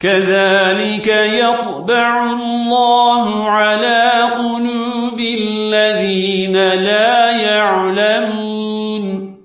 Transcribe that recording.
كذلك يطبع الله على قلوب الذين لا يعلمون